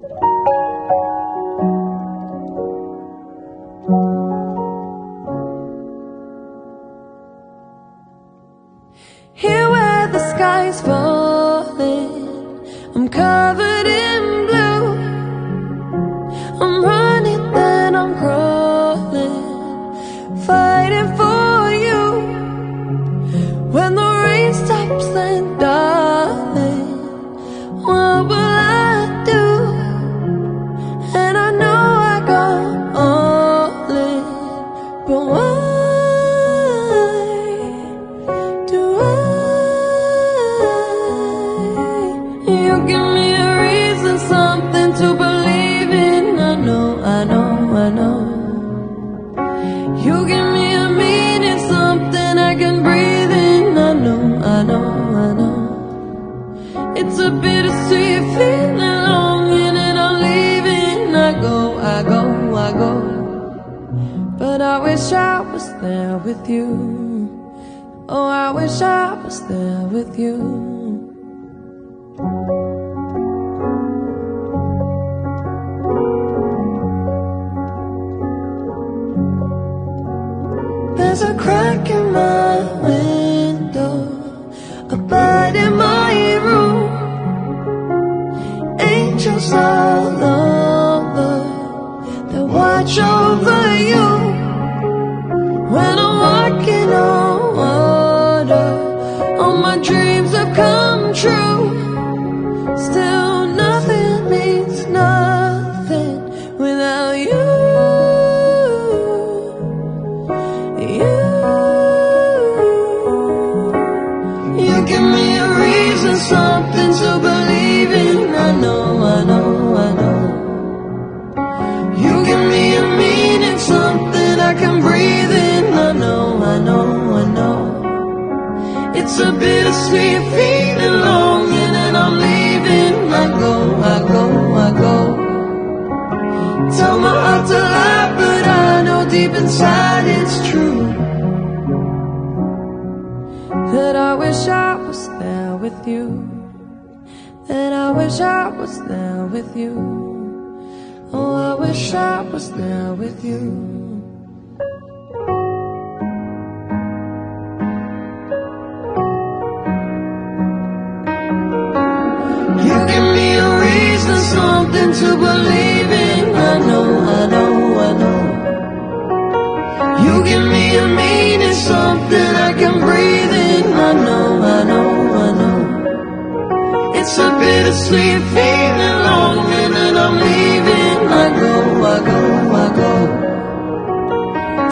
Here where the skies fall a bittersweet feeling, longing, and I'm leaving. I go, I go, I go. But I wish I was there with you. Oh, I wish I was there with you. There's a crack in my window, something to believe in. I know, I know, I know. You give me a meaning, something I can breathe in. I know, I know, I know. It's a bittersweet feeling, longing, and I'm leaving. I go, I go, I go. Tell my heart to lie, but I know deep inside it's true. Wish I was there with you. And I wish I was there with you. Oh, I wish I was there with you. You give me a reason, something to believe a bittersweet feeling, longing, and I'm leaving. I go, I go, I go.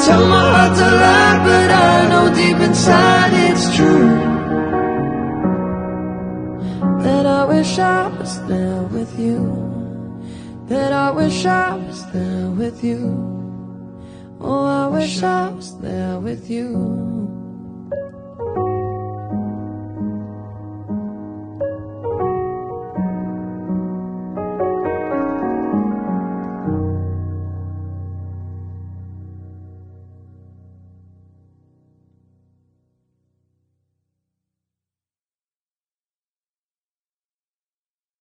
Tell my heart to lie, but I know deep inside it's true. That I wish I was there with you. That I wish I was there with you. Oh, I wish I was there with you.